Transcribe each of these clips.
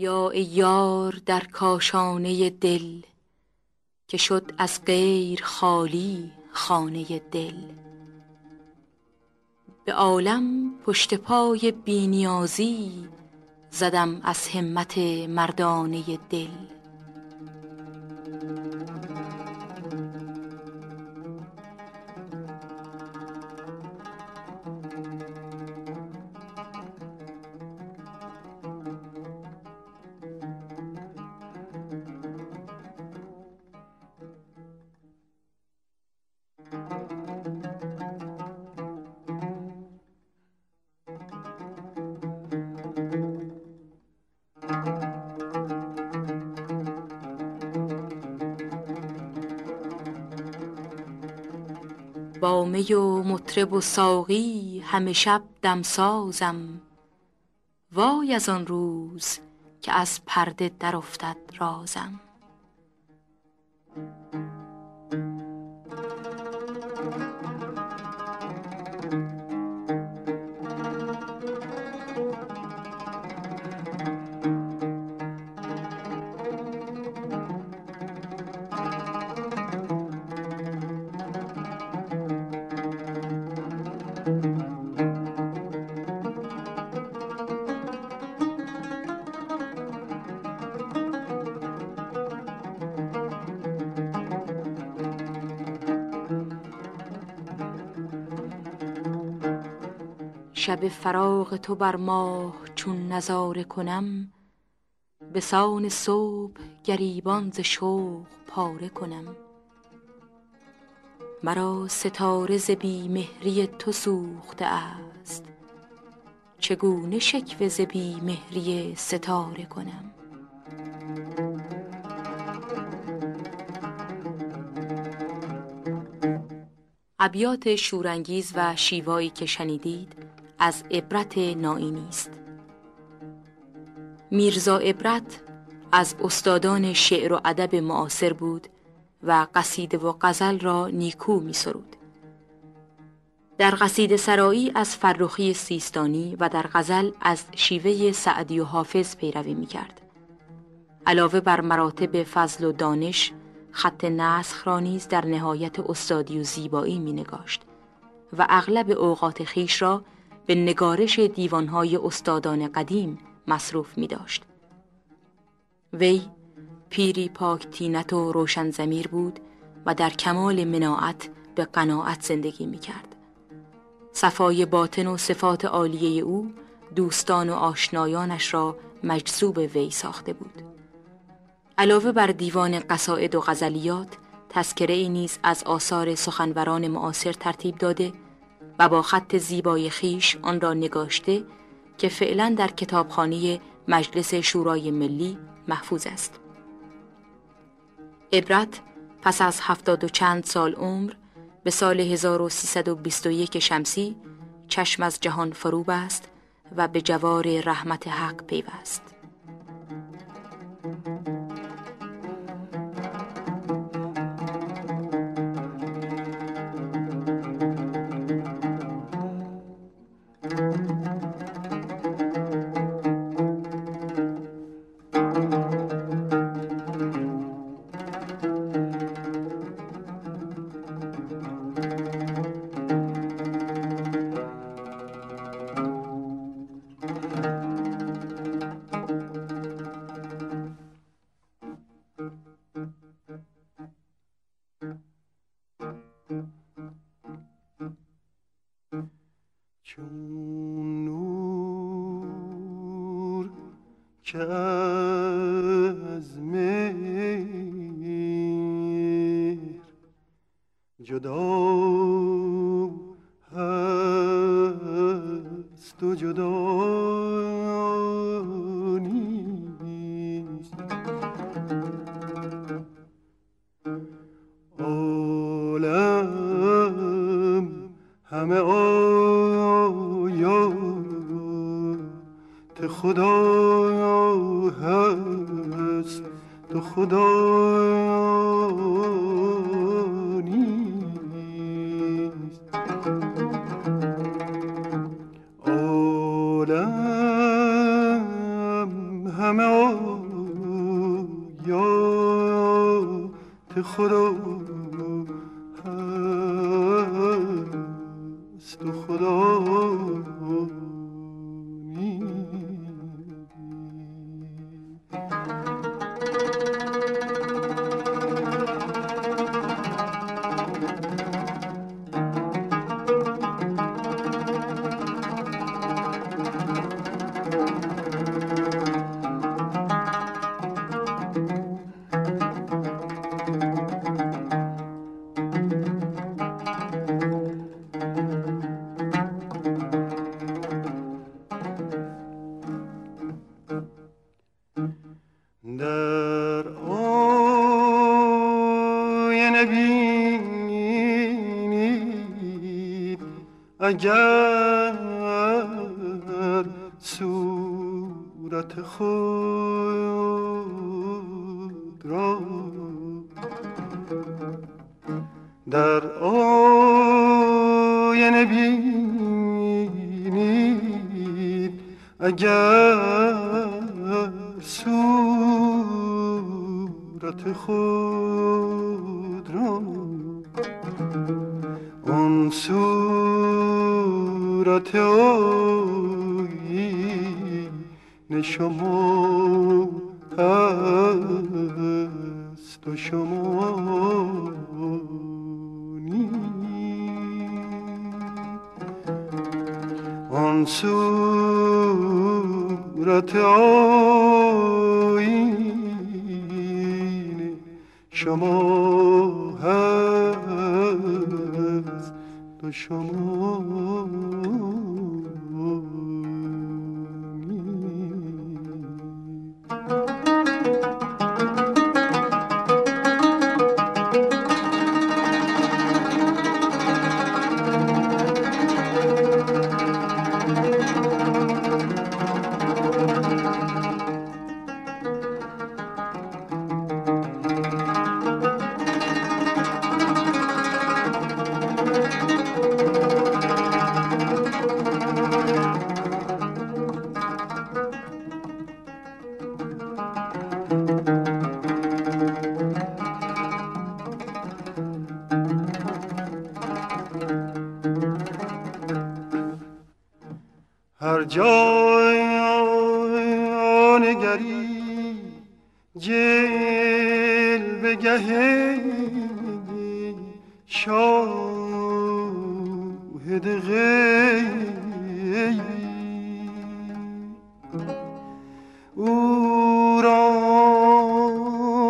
یا یار در کاشانه دل که شد از غیر خالی خانه دل. به عالم پشت پای بینیازی زدم از همت مردانه دل. با می و مطرب و ساقی همه شب دمسازم وای از آن روز که از پرده در افتد رازم. شب فراق تو بر ماه چون نظاره کنم به سان صبح گریبان ز شوق پاره کنم. مرا ستاره ز بی مهری تو سوخته است چگونه شکوه ز بی مهری ستاره کنم؟ ابیات شورانگیز و شیوایی که شنیدید از عبرت نائینی است میرزا عبرت از استادان شعر و ادب معاصر بود و قصیده و غزل را نیکو می سرود. در قصیده سرایی از فرخی سیستانی و در غزل از شیوه سعدی و حافظ پیروی می کرد. علاوه بر مراتب فضل و دانش خط نسخ را نیز در نهایت استادی و زیبایی می نگاشت و اغلب اوقات خیش را به نگارش دیوانهای استادان قدیم مصروف می داشت. وی پیری پاک تینت و روشن زمیر بود و در کمال مناعت به قناعت زندگی می کرد. صفای باطن و صفات عالیه او دوستان و آشنایانش را مجذوب وی ساخته بود. علاوه بر دیوان قصائد و غزلیات تذکره ای نیز از آثار سخنوران معاصر ترتیب داده و با خط زیبای خیش آن را نگاشته که فعلا در کتابخانه مجلس شورای ملی محفوظ است. عبرت پس از هفتاد و چند سال عمر به سال 1321 شمسی چشم از جهان فروب است و به جوار رحمت حق پیوست. که از مهر جدا هست خدا. اگر صورت خود را در آینه بینید اگر صورت خود را. اون صورت آیین شما هست و شما آن صورت آیین شما هست و شما هر جای نگری جل گه شاهد غیبی او را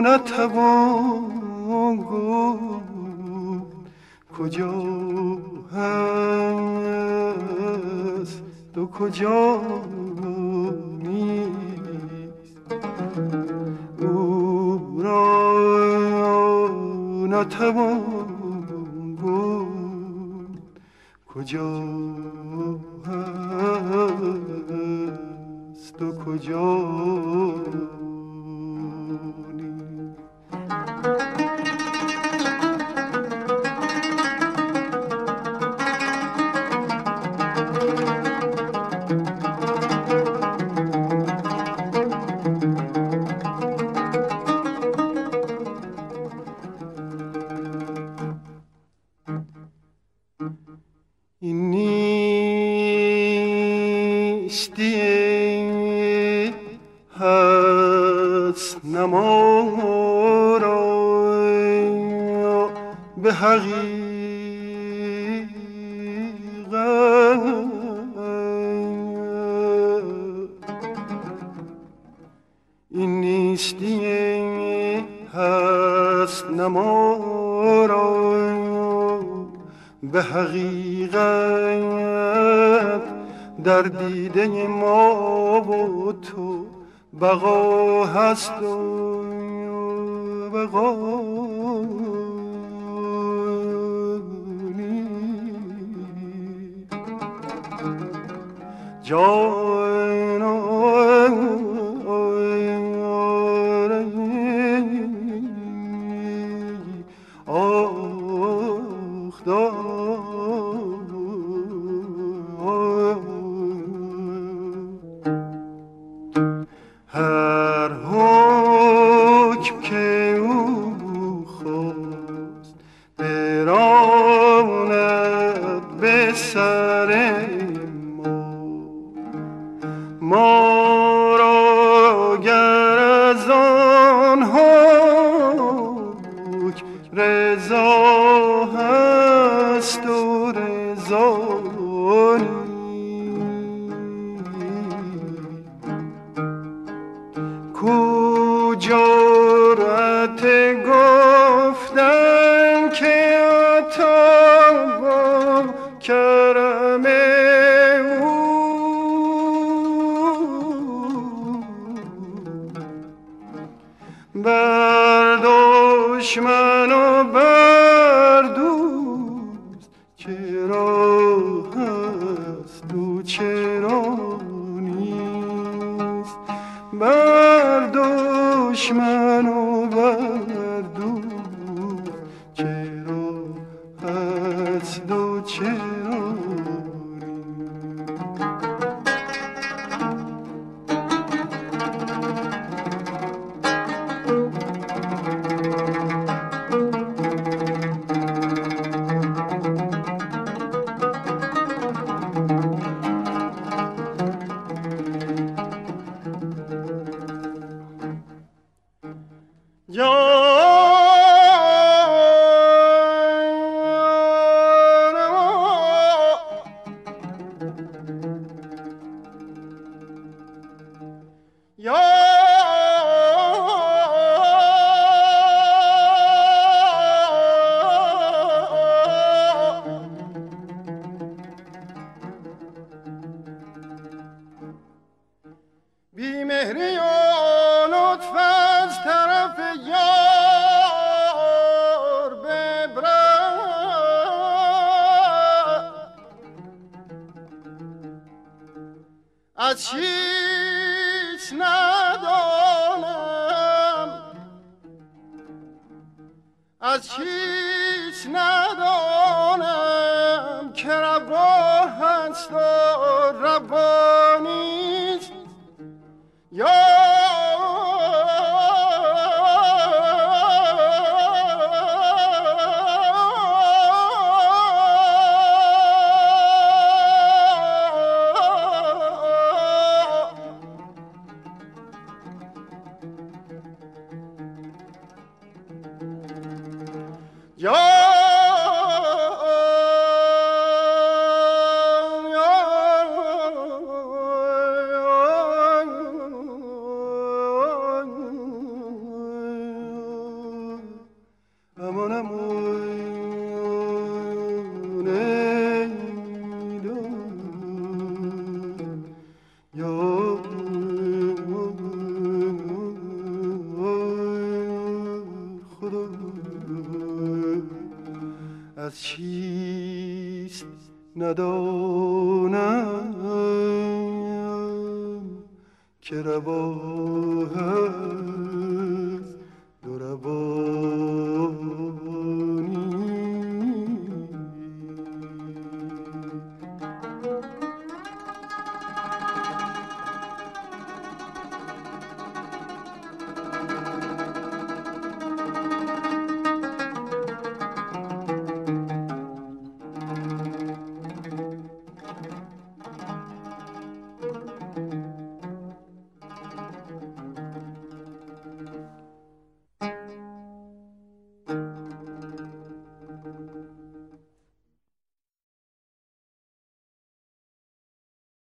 نتوان گفت کجا هست. تو کجا نیست او را نتوان گفت کجا هست؟ و کجا نیستی هست نما را به حقیقت. این نیستی هست نما را به حقیقت در دیده ما و تو بقا هست و بقا جان ما را گر از رضا هست و رضا کجا رت گفتن که عطا کرد Yo. بیمهری و لطف از طرف یار به از هیچ ندانم. از هیچ از چیست ندانم که رواهم